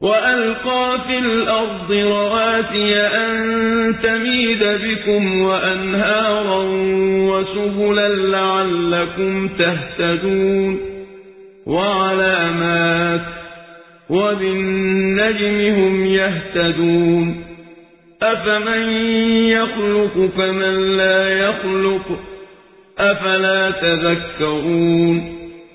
وَأَلْقَىٰ فِي الْأَرْضِ رَوَاسِيَ أَن تَمِيدَ بِكُمْ وَأَنْهَارًا وَسُبُلًا لَّعَلَّكُمْ تَهْتَدُونَ وَعَلَامَاتٍ ۚ وَبِالنَّجْمِ هُمْ يَهْتَدُونَ أَفَمَن يَخْلُقُ كَمَن لَّا يَخْلُقُ ۗ أَفَلَا تَذَكَّرُونَ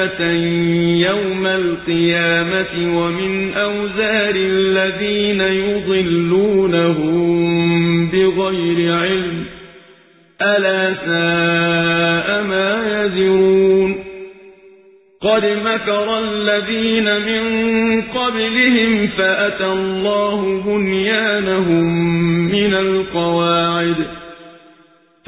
كَامِلَةً يَوْمَ الْقِيَامَةِ وَمِنْ أَوْزَارِ الَّذِينَ يُضِلُّونَهُم بِغَيْرِ عِلْمٍ ۗ أَلَا سَاءَ مَا يَزِرُونَ قَدْ مَكَرَ الَّذِينَ مِن قَبْلِهِمْ